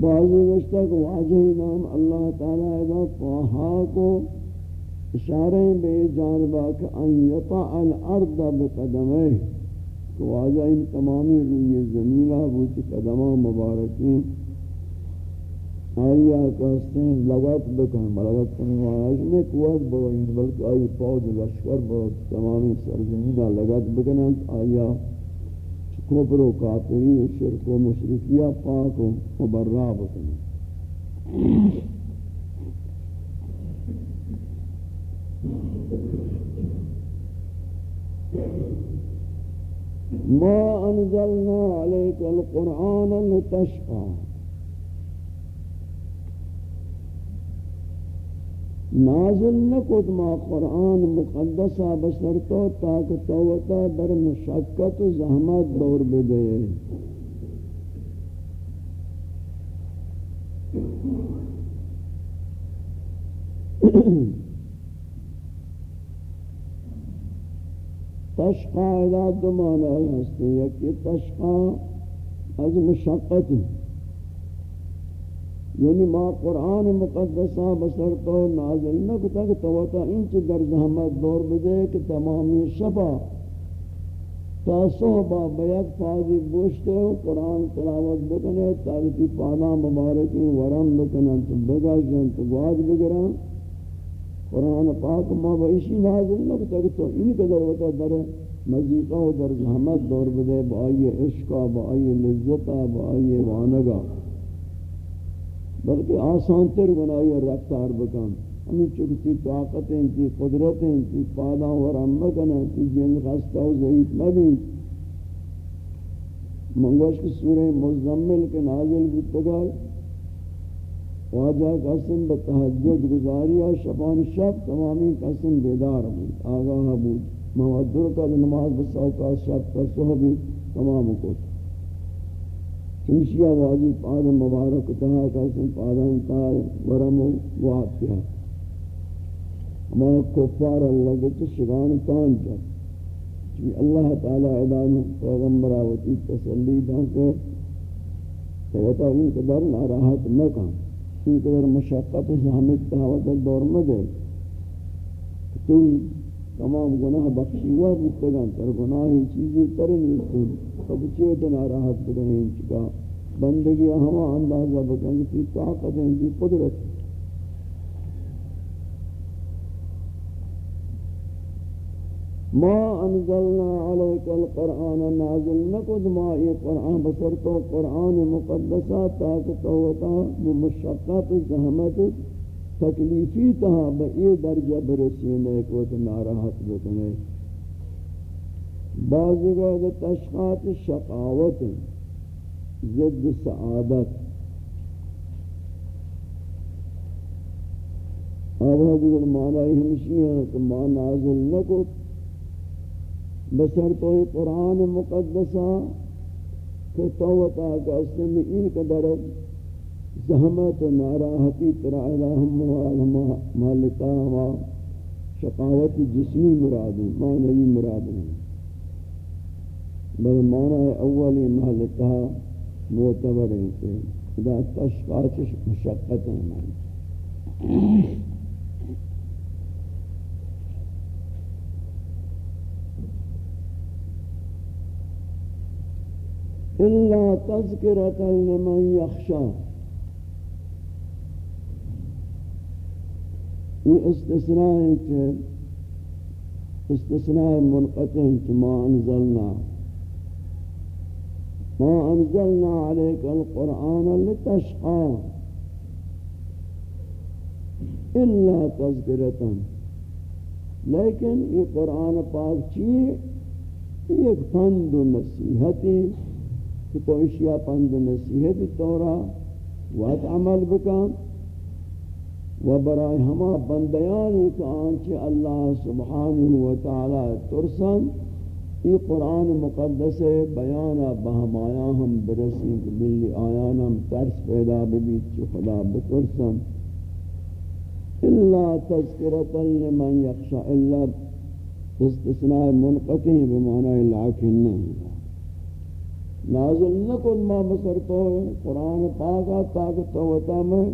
بعضی وقت کو واضح نام اللہ تعالیٰ ادا طاہا کو اشارے بے جانبا کہ ان یطع الارض بقدمے، تو واضح ان تمامی روی زمینہ بوتی قدمہ مبارکین آئیا کہتے ہیں لگت بکن لگت کرنے والا اس میں قوت بوئین بلکہ آئی فوج لشکر بہت تمامی سرزمینہ لگت بکنن آئیا کفر و کافری شرک و مشرکیہ پاک و مبرہ بکنن ما انزلنا عليك القرآن لتشقى نازل نکت ما قرآن مقدسہ بسر تو تاک توتا در مشکت و زحمت دور بدے Mm-hmm. تشقا ادا دو معنی ہستے یکی تشقا از مشقت یعنی ما قرآن مقدسہ بسر تو نازل نکتا کہ توتا انچ در زحمت دور بدے کہ تمامی شفا تا صحبہ بیت فاضی بوشتے ہو قرآن تلاوت بکنے تاکتی پانا مبارکی ورم بکنن، تو بگشن تو گواج بگرن. قرآن پاک ما بایشی نازل نکتا کہ تو این قدر ہوتا در مزیقہ و در زحمت دور بدے با آئی عشقہ با آئی لذتہ با آئی وانگا. بلکہ آسان تر بنائی رفتار بکن. ہمیں چکتی طاقتیں تی قدرتیں تی پادا و رمکن تی جن خستہ و ضعیف مبین منگوش کی سورہ مزمل کے نازل بتگا واجہ قسم بتحجد گزاری شبان شب تمامی قسم بیدار بود. آگاہ بود. موادر کا نماز بساوکا شب کا صحبی تمام کو چنشیہ واجی پاد مبارک تہا قسم پادان تار ورم و وعد کیا ما کفار اللہ کے شگان تان جب چی اللہ تعالی ادان پیغمبر آوتی تسلی دان کے کہ ان قدر ناراحت مکان تو قدر مشاقت زحمت تحوت دور مدے تو تمام گناہ بخشی ہوا بکتگان تر گناہی چیزی تر نہیں تو تب چیوت ناراحت بگنین چکا بندگی ہما اندازہ بکن تی طاقت ہیں تی قدرت. ما انزلنا عليك القرآن نازل نکد ما یہ قرآن بسر تو قرآن مقدسہ طاقت ہوتا بمشقات زحمت، تکلیفی تہا بئی درجہ برسینے کو ناراحت بکنے۔ بعضی گوھد تشخات شقاوت، ضد سعادت۔ آبا دیگر معنی ہمشی ہے کہ ما نازل نکد بسر تو قرآن مقدسہ کہ توتا کہ اس میں این قدر زحمت و ناراحتی ترا الہم و مالکا و شقاوت جسمی مراد معنی مراد بل معنی اولی مالکا معتبر ہے کہ خدا تشقاچ مشقت ہے معنی إلا تذكرة لمن يخشى. یہ استثناء ہے استثناء منقطع ما أنزلنا. ما أنزلنا عليك القرآن لتشقى. إلا تذکرتا لیکن یہ قرآن پاک چیئے ایک فند و نصیحتی. کہ تو پند نصیحت تورا وات عمل بکن و برای ہما بندیانی کہ آنچہ اللہ سبحانہ وتعالی ترسن، ای قرآن مقدس بیانا بہمایا ہم برسیں بلی آیانا ہم ترس پیدا ببیت چو خدا بترسن. الا تذکرتا لمن یخشا، الا استثناء منقطع بمعنی العکن نہیں نازل نکن ما بسر تو. قرآن پاکا طاقت توتا میں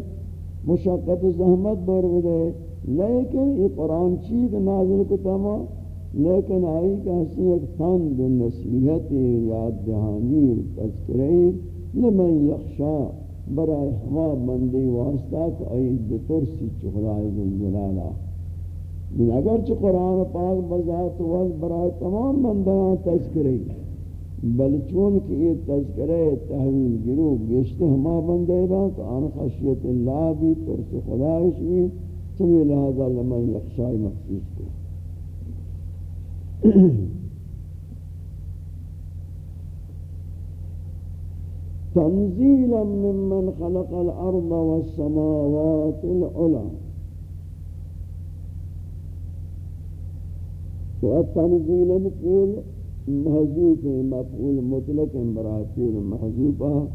مشقت زحمت بر بدے لیکن یہ قرآن چیز نازل کتا ما. لیکن آئی کہ ہسی ایک فند نصیحت یاد دہانی تذکری لمن یخشا برای ہما بندی واسطہ کہ آئی بترسی چخلائی ذلجلالہ من اگرچہ قرآن پاک بذات وقت برای تمام بندیاں تذکری بل چون کہ یہ تذکرہ تحویل گرو گشتے ہما بندے با تو آن خشیت اللہ بھی ترس خدایش بھی سمی لہذا لمن یخشائی مخصوص کو تنزیلا ممن خلق الأرض والسماوات العلا. تو تنزیلا مقول محضوب مفعول مطلق براتیر محضوبہ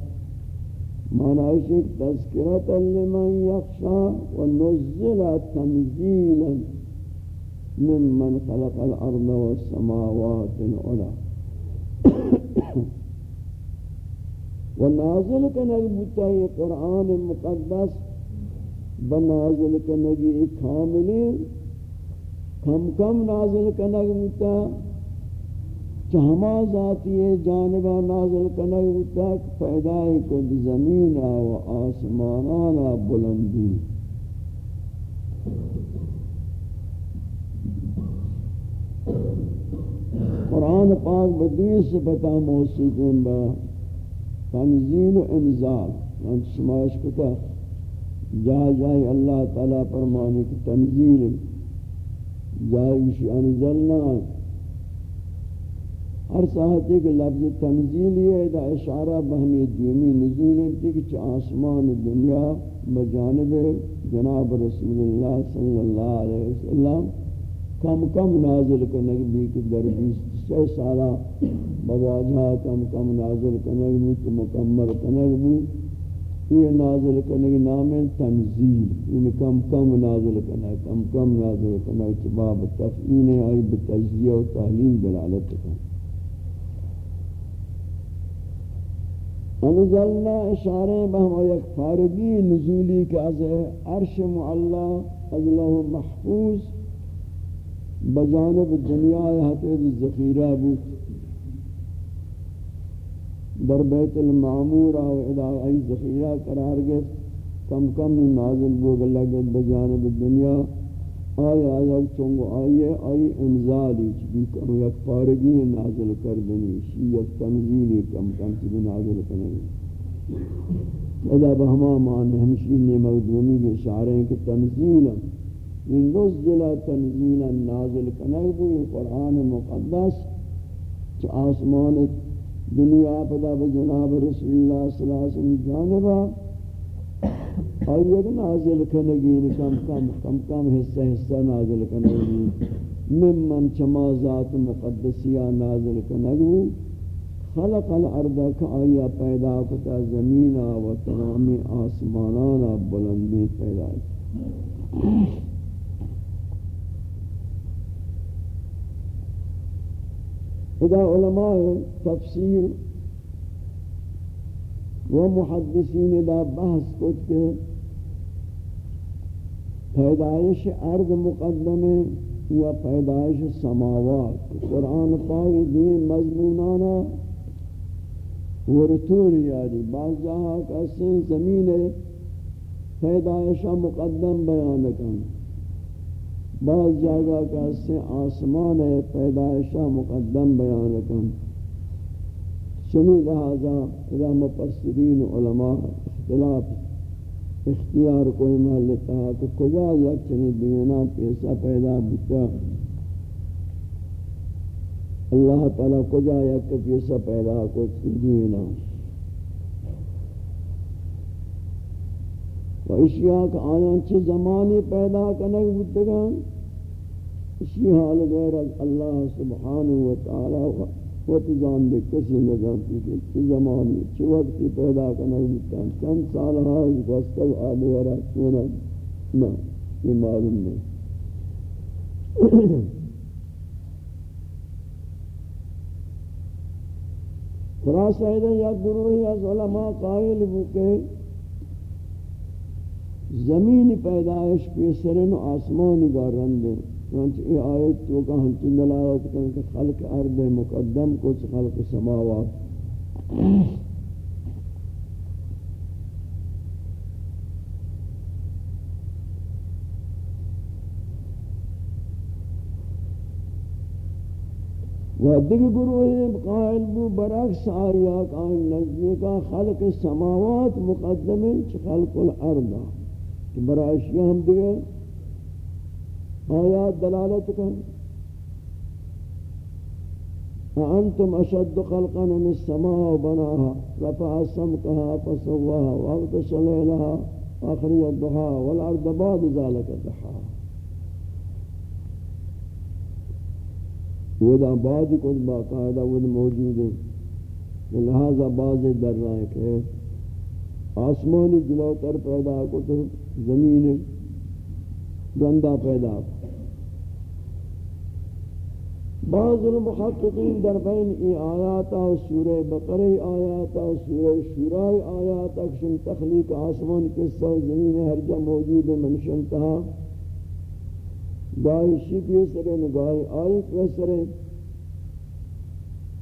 معنی ہے۔ تذکرت لمن یخشا و نزل تنزیلا ممن خلق الأرض والسماوات العلا۔ و نازل کنگ یہ قرآن مقدس بنازل کنگی کاملی کم کم نازل کنگ بتا ہما ذاتی جانبا نازل کنائی اتاک پیدای کد زمین و آسمانانا بلندی. قرآن پاک بدوی صفتا موسیقین با تنزیل و انزال. انت شماش کتا جہاں جائے اللہ تعالیٰ فرمانے کی تنزیل جائے انزلنا ہر ساعت ایک لفظ تنزیل یہ دا اشارہ بہمی دیمی نزول ہے کہ آسمان دنیا بجانب جناب رسول اللہ صلی اللہ علیہ وسلم کم کم نازل کنگ بھی کہ در بیس سی سالہ بواجہ کم کم نازل کنگ بھی کہ مکمل کنگ بھی یہ نازل کنگ نام تنزیل۔ ان کم کم نازل کنگ کم کم نازل کنگ چباب تفعین ہے آئی بتجزیہ و تحلیل دلالت کنگ انزلنا اشارے بہم یک فارگی نزولی کے از عرش معلا، از لہ محفوظ بجانب دنیا حتید ذخیرہ بود. در بیت المعمور و ادائی ذخیرہ قرار گئے کم کم نازل بوگ لگت بجانب دنیا. آئی آئی چونگو آئی آئی انزالی چی کم یک پارگی نازل کردنی، شی یک تنزیلی کم کم چی نازل کنی. ادا بہما معنی ہمشی نے مودومی کے اشارے ہیں کہ تنزیلا ان نزل تنزیلا نازل کنی بو قرآن مقدس. چی آسمان دنیا پدا بجناب رسول اللہ صلی اللہ علیہ وسلم جانبا. اور یہ نازل کنگی کم کم کم کم حصہ حصہ نازل کنگی ممن چما ذات مقدسیہ نازل کنگی خلق الارض کا آیا پیدا کتا زمینہ و تمامی آسمانانا بلندی پیدا کتا اذا علماء تفسیر و محدثین دا بحث کت کے پیدائش ارض مقدم یا پیدائش سماوات. قرآن پاک دین مضمونانا ورطور یادی بعض جہاں کسی زمین پیدائش مقدم بیان کن. بعض جگہ کسی آسمان پیدائش مقدم بیان کن. چمی لہذا اذا مپسرین علماء اختلاف. اختیار کوئی محل تھا تو کجا یک چنی دینا پیسہ پیدا بتا اللہ تعالی کجا یک پیسہ پیدا کو دینا؟ و اشیاء کا آیان چھ زمانی پیدا کنک بودگان؟ اسی حال غیر اللہ سبحانہ وتعالی وہ تو جان دے کسی نہ جانتی کہ چی زمانی چی وقتی پیدا کرنا ہوتا چند سال ہائی گوستو آدھو ورہ چونا نا یہ معلوم نہیں خلاصہ ہے یا گروہی از علماء قائل بکے زمین پیدائش پیسرن آسمانی گارندے چونچہ یہ آیت تو کہ ہم چند دلالت کریں کہ خلق ارض مقدم کچھ خلق سماوات۔ و دیگر گروہ قائل بو، برعکس آیات آئین نزدیکا خلق سماوات مقدم چھ خلق الارض کہ برعشی ہم دیگر آیات دلالت کن؟ أأنتم أشد خلقا من السماء وبناها رفع سمكها فسواها وأغطش ليلها وأخرج الضحى والأرض بعد ذلك دحاها ودا بعد کچھ باقاعدہ ود موجود ہے۔ لہذا بعض در رہا ہے کہ آسمانی جلو تر پیدا کو تو زمین گندہ پیدا بعض المحققین در بین ای آیات و سورہ بقرہ آیات و سورہ شورہ آیات اکشن تخلیق آسمان، قصہ و زمین ہر جا موجود منشن تہا گاہی شکی سرے نگاہی آئی کے سرے۔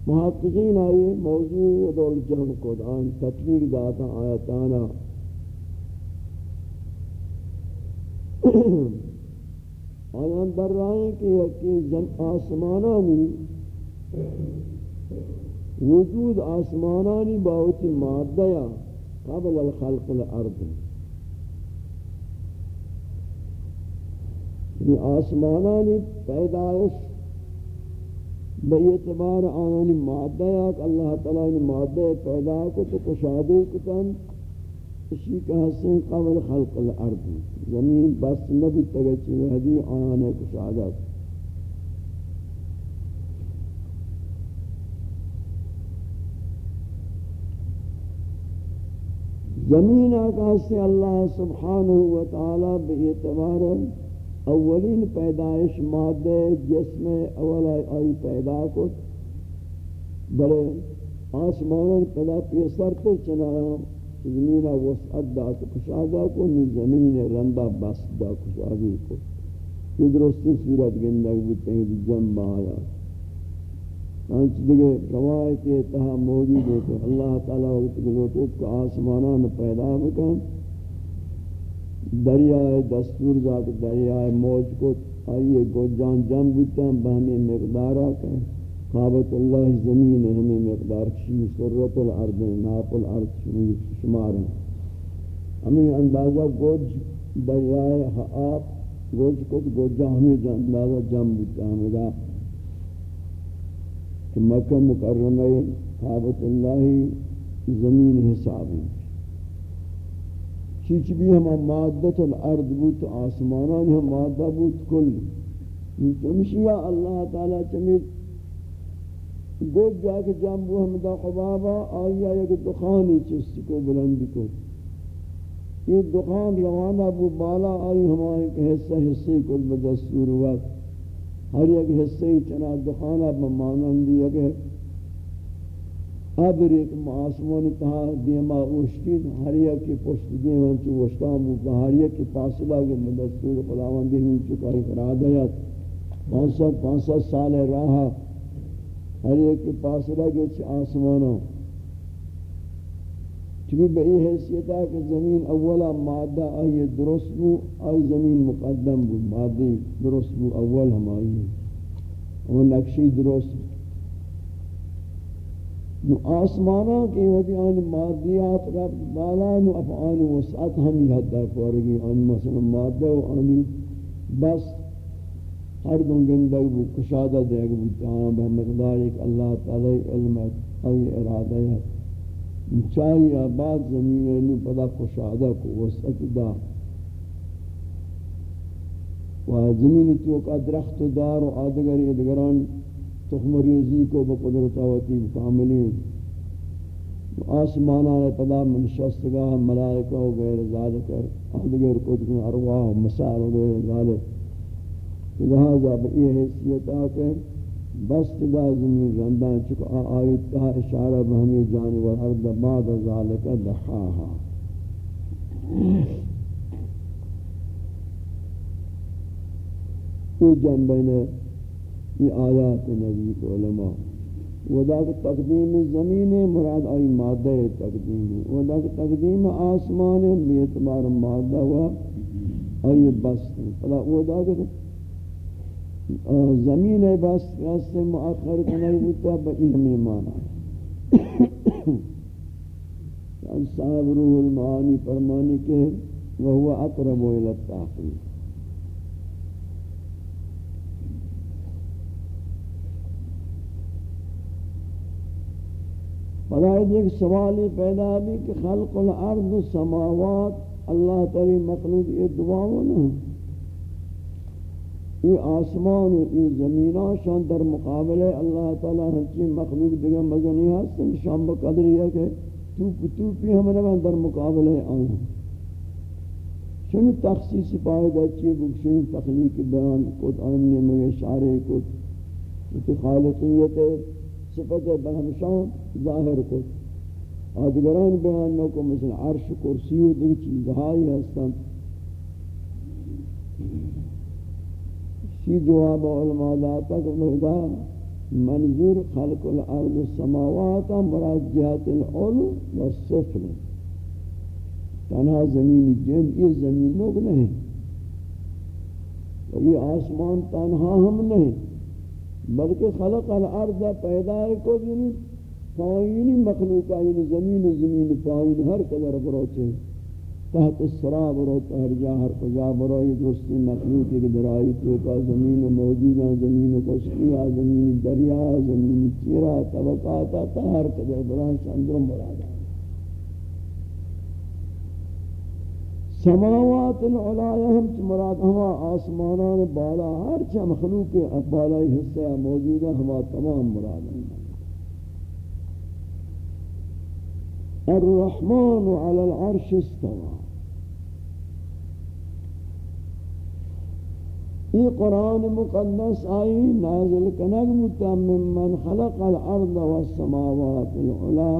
محققین آئی موضوع دول جمع کد آن تطبیق داتا آیاتانا آیا در رائے کہ یکی جن آسمانانی وجود آسمانانی باوتی مادیا قبل الخلق الارض. یہ آسمانانی پیدایش بے اعتبار آنانی مادیا کہ اللہ تعالیٰ نے مادیا پیدا کو تو کشادے کتن اسی کا حسن قبل خلق الارض زمین بس نبی تگچی وحدی آنانے کشادت زمین آکاش سے اللہ سبحانہ و تعالی بے اعتبار اولین پیدائش مادہ جسم اول آئی پیدا کو بڑے آسمان پیدا پیسر تو چنایا۔ زمین وسعت دا کشادہ کو نی زمین رندہ بس دا کشادی کو یہ درستی صورت گندگ بودتے ہیں جنب آیا انچ دیگه روایت اتحا موجود ہے کہ اللہ تعالیٰ وقت کے کو آسمانان پیدا بکن دریائے دستور ذات دریائے موج کو آئیے گو جان جم بودتا ہیں بہمی مقدارہ کہ قابط اللہ زمین ہمیں مقدار شی سرط الارض ناپ الارض شمار ہیں ہمیں اندازہ گوج دریائے حقاب گوج کو گوجہ ہمیں اندازہ جم بودتا ہمیں دا کہ مکہ مکرمہ کعبۃ اللہ زمین حساب حسابی چیچ بھی ہم مادت الارض بود، آسمانان ہم مادہ بود کل۔ چمشیا اللہ تعالی چمید گوٹ جا کے جامبو حمدہ قبابا آیا یک دخانی چستی کو بلند کو۔ یہ دخان روانہ بو، بالا آئی ہمارے حصہ، حصے کل بدستور وقت ہر ایک حصے چنا دخانہ بمانندی کہ ابر ایک معاسمون تہا دیما اوشتید ہر ایک کی پشت دیما چو وشتام بو ہر ایک کی فاصلہ کے مدستور خلاوان دی ہوئی چکا ہی فراد ہے پانچ سال راہ ہر ایک کی فاصلہ کے چھ آسمانوں۔ چونکہ بئی حیثیت ہے کہ زمین اولا مادہ آئی درست بو، آئی زمین مقدم بو مادی درست بو، اول ہم آئی ہے وہ نقشی درست۔ نو آسمانہ کی وجہ آن مادیات رب بالا، نو افعان وسعت ہم یہ حد در پورگی آن مثلا مادہ و آنی بس ہر دن گندگ بو کشادہ دے گو تاہاں بہمقدار ایک اللہ تعالی علم ہے آئی ارادہ ہے۔ چاہی آباد زمین اینو پدا خوشادہ کو وسط دا۔ و زمین تو کا درخت دار و آدگر ادگران تخم ریزی کو بقدرت آواتی کاملی آسمانا پدا منشستگاہ، ملائکہ و غیر ذالکر آدگر قدر ارواح و مسار و غیر ذالک۔ لہذا بئی حیثیت آکر بس دا زمین رندان چکا آیت تا اشارہ بہمی جانور ارد بعد ذالک دحاها یہ جنبین یہ آیات نبی کو علماء۔ ودا کہ تقدیم زمین مراد آئی مادہ تقدیم۔ ودا کہ تقدیم آسمان بیعتبار مادہ ہوا آئی بس ودا کہ زمین بس، راست مؤخر کنائی بودتا با این میمانا مانا صاحب روح المعانی فرمانی کے وہو اقرب الى التحقیق فرائد ایک سوالی پیدا بھی کہ خلق الارض سماوات اللہ تعالی مخلوق یہ دعاوں نہیں یہ آسمان و یہ زمینہ شان در مقابلے اللہ تعالی ہنچی مخلوق دیگر مزنی ہستن شان بقدری ہے کہ توپ توپی ہم روان در مقابلے آئیں شنی تخصیص پائے گا چی بکشنی تخلیق بیان کت آمنی مگے شعرے کت خالقیت صفت بہمشان ظاہر کت. آدگران بیان نو کو مثل عرش کرسی و دیگر چیزہائی ہستن کی جواب علماء داتا کہ مہدا منظور خلق الارض السماوات مراد جہت العلو والسفل تنہا زمین جن یہ زمین لوگ نہیں یہ آسمان تنہا ہم نہیں بلکہ خلق الارض پیدا کو یعنی پائینی مخلوقہ یعنی زمین زمین پائین ہر قدر بروچے تحت السراب برو تہر جا ہر کجا برو یہ دوستی مخلوق ایک درائی تو کا زمین موجودہ زمین کشکیہ زمین دریا زمین چیرہ طبقاتا تہر کجا بران چندر مرادا سماوات العلایہ ہم مراد؟ ہوا آسمانان بالا ہر چا مخلوق بالائی حصہ موجودہ ہوا تمام مراد ہیں الرحمن على العرش استوى یہ قرآن مقدس آئی، نازل کنگ متمم من خلق الارض والسماوات العلا.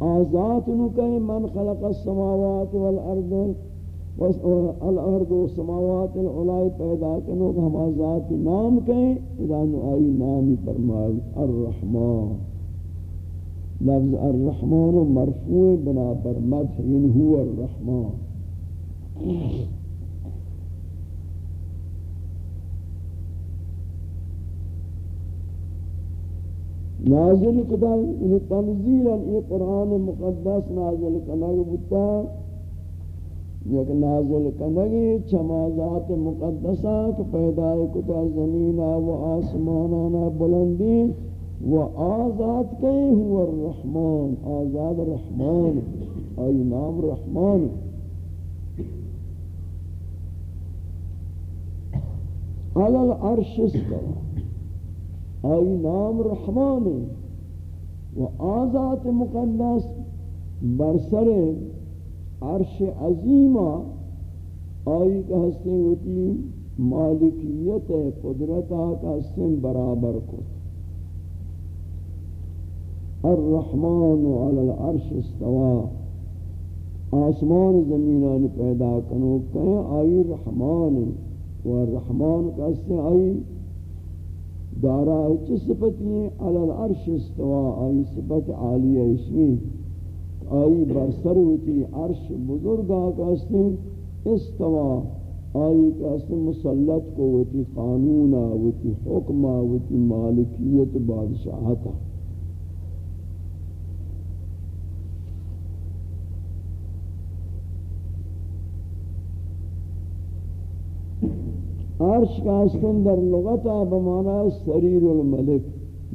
آزات نکے من خلق السماوات والارض والارض والسماوات العلا پیدا کنو ہم آزات نام کہیں، اذا آئی نامی فرمائی، الرحمن. لفظ الرحمن مرفوع بنا پر مدح ان هو الرحمن. نازل کتا ان یعنی تنزیلا یہ قرآن مقدس نازل کنگ بتا یک نازل کنگی چما ذات مقدسہ کہ پیدا کتا زمینہ و آسمانانا بلندی و آزاد کئی ہوا الرحمن. آزاد رحمان. آئی نام رحمان. علی العرش استوا آئی نام رحمان و آزاد مقدس برسر عرش عظیمہ آئی کا ہستے ہوتی مالکیت قدرتہ کا ہستے برابر کو الرحمن على العرش استوا آسمان زمینان پیدا کنو کہیں آئی رحمان و رحمان کہتے آئی۔ دارا چی صفتی ہیں؟ علی العرش استوا، آئی صفت عالی اسمی آئی برسر ہوتی عرش بزرگا کہتے استوا. آئی کہتے مسلط کو ہوتی قانونا ہوتی حکمہ ہوتی مالکیت، بادشاہتا. عرش کا استن در لغتا بمانا سریر الملک،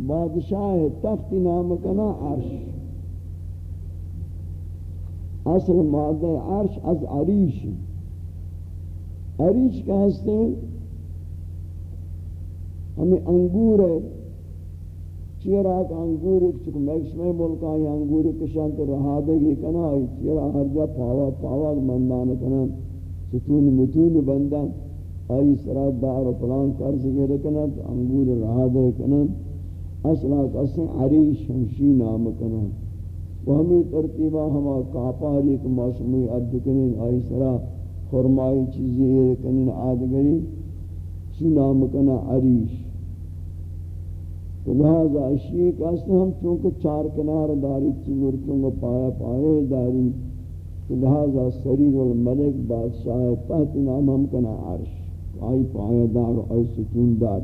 بادشاہ تخت نام کنا عرش. اصل مادہ عرش از عریش. عریش کا استن ہمیں انگور ہے. چیرا کا انگور چکو میکس میں ملکا یہ انگور کشان تو رہا دے گی کنا چیرا ہر جا پاوا پاوا مندان کنا، ستون متون بندان آئی سرا دار و پلان قرض گئے کنن، انگور رہا دے کنن. اصلا قسم عریش ہمشی نام کنن. و ہمیں ترتیبہ ہما کاپاری کو موسمی عرض کنن آئی سرا خرمائی چیزی ہے کنن، آدگری شی نام کنن، عریش. تو لہذا اشیئے کہ ہم چونکہ چار کنار داری چیزور چونکہ پایا پائے داری، تو لہذا سریر الملک بادشاہ تحت نام ہم کنا عرش. آئی پایا دار آئی ستون دار۔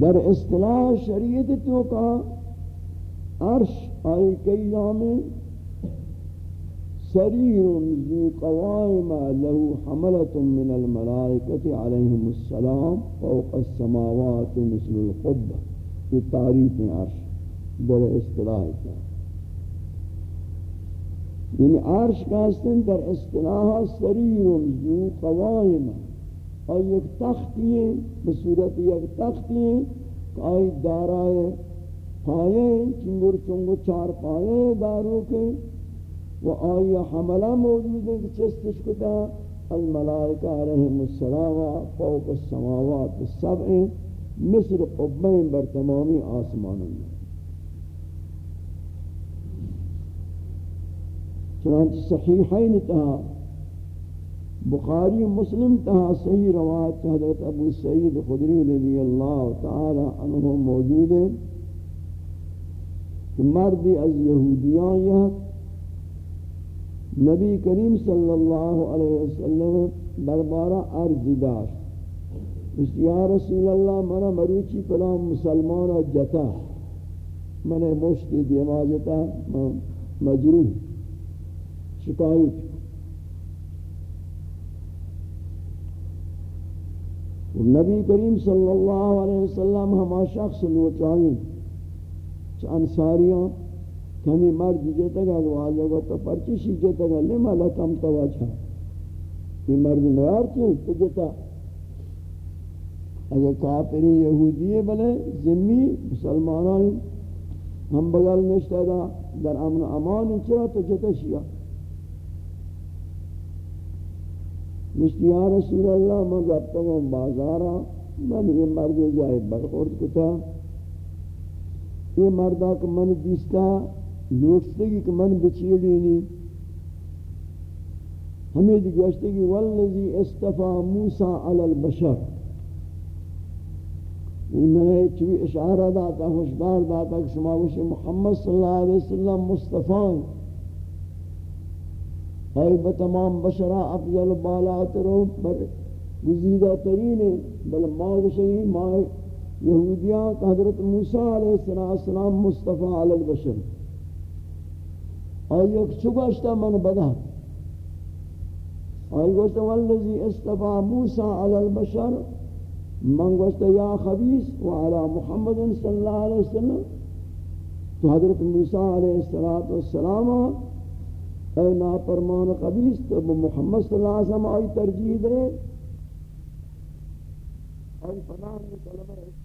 در اصطلاح شریعت تو کا عرش آئی کئی نام سریر ذو قوائم له حملة من الملائکة علیہم السلام فوق السماوات مثل القبة یہ تعریف عرش در اصطلاح یعنی عرش کاستن در اصطلاح سریر ذو قوائم. اور یک تختی ہے بصورت یک تختی ہے کہ آئی دارائے پائے چنگر چنگو چار پائے دارو کے و آئی حملہ موجود ہے کہ چستش کتا. الملائکہ علیہم السلام فوق السماوات السبع مصر قبین بر تمامی آسمانوں میں چنانچہ صحیحین تہا بخاری مسلم تہا صحیح روایت حضرت ابو سعید خدری رضی اللہ تعالی عنہ موجود ہے کہ مردی از یہودیان یہ نبی کریم صلی اللہ علیہ وسلم دربارہ عرض داشت، اس یا رسول اللہ منا مروچی پلا مسلمان جتا من مشتی دیماجتا مجروح۔ شکایت نبی کریم صلی اللہ علیہ وسلم ہما شخص لوچائیں انصاریاں کمی مرد جیتا گا واجہ گا تو پرچی شی جیتا گا لما لکم توجہ یہ مرد نیار کیوں تو جیتا اگر کافری یہودی ہے بلے ذمی مسلمانان ہم بغل نشتا دا در امن امان چرا تو جتا شیا نشتی یا رسول اللہ من ربتا ہوں بازارا من یہ مرد جائے برخورد کتا۔ یہ مردہ کہ من دیستا لوٹستگی کہ من بچیلینی ہمیں دی گوشتگی والذی استفا موسیٰ علی البشر۔ یعنی میں نے چوی اشارہ داتا خوشدار داتا کہ شما وشی محمد صلی اللہ علیہ وسلم مصطفی ہے بتمام بشرہ افضل بالاتروں پر گزیدہ ترین بل ما وشی ما یہودیاں حضرت موسیٰ علیہ السلام مصطفی علی البشر۔ آئی ایک چگوشتا من بدا آئی گوشتا والذی استفا موسیٰ علی البشر، من گوشتا یا خبیث وعلا محمد صلی اللہ علیہ وسلم۔ تو حضرت موسیٰ علیہ السلام اے ناپرمان خبیث تو محمد صلی اللہ علیہ وسلم آئی ترجیح دے۔ آئی فنان کلمہ